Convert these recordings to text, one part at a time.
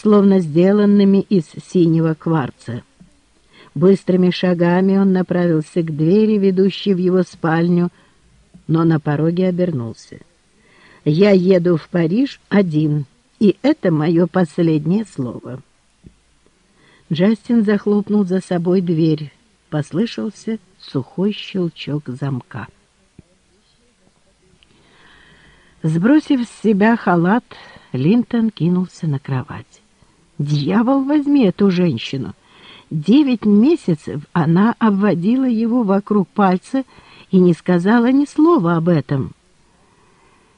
словно сделанными из синего кварца. Быстрыми шагами он направился к двери, ведущей в его спальню, но на пороге обернулся. «Я еду в Париж один, и это мое последнее слово». Джастин захлопнул за собой дверь. Послышался сухой щелчок замка. Сбросив с себя халат, Линтон кинулся на кровать. «Дьявол, возьми эту женщину!» Девять месяцев она обводила его вокруг пальца и не сказала ни слова об этом.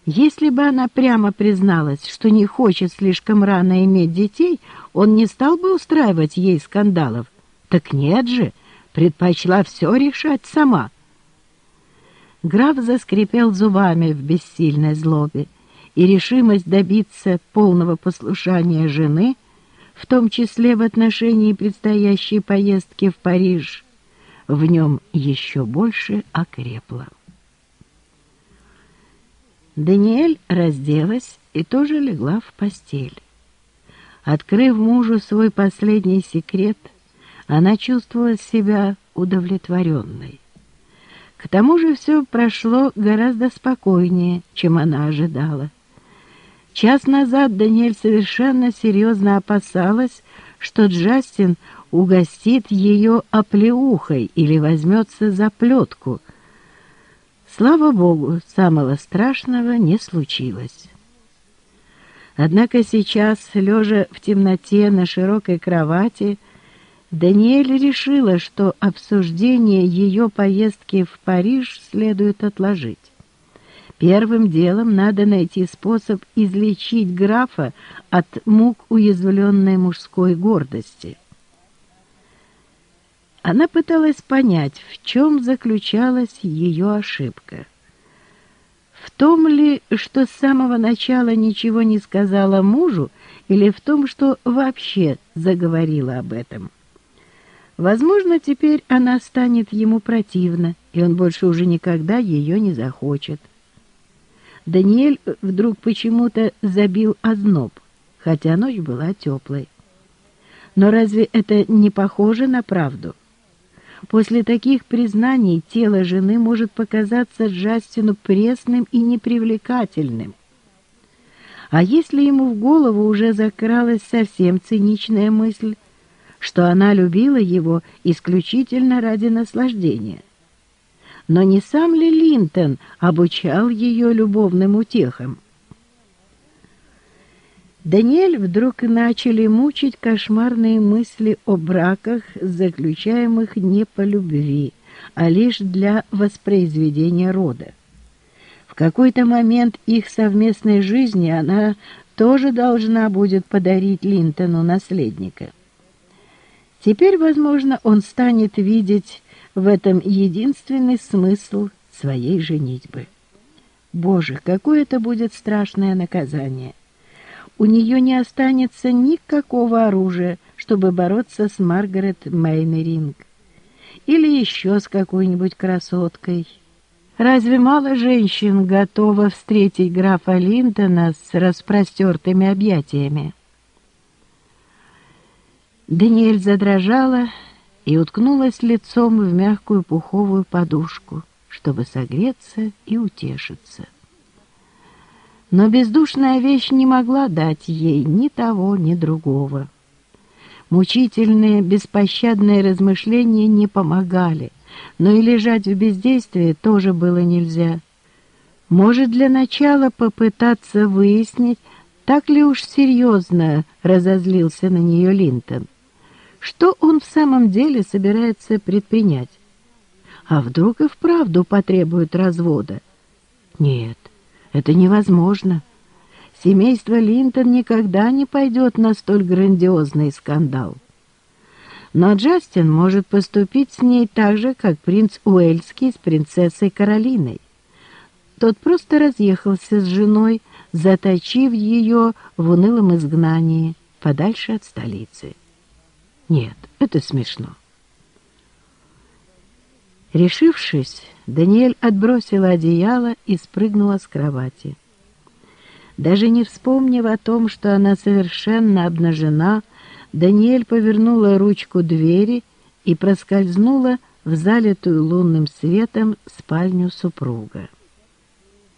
Если бы она прямо призналась, что не хочет слишком рано иметь детей, он не стал бы устраивать ей скандалов. Так нет же, предпочла все решать сама. Граф заскрипел зубами в бессильной злобе, и решимость добиться полного послушания жены в том числе в отношении предстоящей поездки в Париж, в нем еще больше окрепла. Даниэль разделась и тоже легла в постель. Открыв мужу свой последний секрет, она чувствовала себя удовлетворенной. К тому же все прошло гораздо спокойнее, чем она ожидала. Час назад Даниэль совершенно серьезно опасалась, что Джастин угостит ее оплеухой или возьмется за плетку. Слава богу, самого страшного не случилось. Однако сейчас, лежа в темноте на широкой кровати, Даниэль решила, что обсуждение ее поездки в Париж следует отложить. Первым делом надо найти способ излечить графа от мук уязвленной мужской гордости. Она пыталась понять, в чем заключалась ее ошибка. В том ли, что с самого начала ничего не сказала мужу, или в том, что вообще заговорила об этом? Возможно, теперь она станет ему противна, и он больше уже никогда ее не захочет. Даниэль вдруг почему-то забил озноб, хотя ночь была теплой. Но разве это не похоже на правду? После таких признаний тело жены может показаться Джастину пресным и непривлекательным. А если ему в голову уже закралась совсем циничная мысль, что она любила его исключительно ради наслаждения – но не сам ли Линтон обучал ее любовным утехам? Даниэль вдруг начали мучить кошмарные мысли о браках, заключаемых не по любви, а лишь для воспроизведения рода. В какой-то момент их совместной жизни она тоже должна будет подарить Линтону наследника. Теперь, возможно, он станет видеть в этом единственный смысл своей женитьбы. Боже, какое это будет страшное наказание! У нее не останется никакого оружия, чтобы бороться с Маргарет Мейнеринг или еще с какой-нибудь красоткой. Разве мало женщин готово встретить графа Линтона с распростертыми объятиями? Даниэль задрожала и уткнулась лицом в мягкую пуховую подушку, чтобы согреться и утешиться. Но бездушная вещь не могла дать ей ни того, ни другого. Мучительные, беспощадные размышления не помогали, но и лежать в бездействии тоже было нельзя. Может, для начала попытаться выяснить, так ли уж серьезно разозлился на нее Линтон. Что он в самом деле собирается предпринять? А вдруг и вправду потребует развода? Нет, это невозможно. Семейство Линтон никогда не пойдет на столь грандиозный скандал. Но Джастин может поступить с ней так же, как принц Уэльский с принцессой Каролиной. Тот просто разъехался с женой, заточив ее в унылом изгнании подальше от столицы. Нет, это смешно. Решившись, Даниэль отбросила одеяло и спрыгнула с кровати. Даже не вспомнив о том, что она совершенно обнажена, Даниэль повернула ручку двери и проскользнула в залитую лунным светом спальню супруга.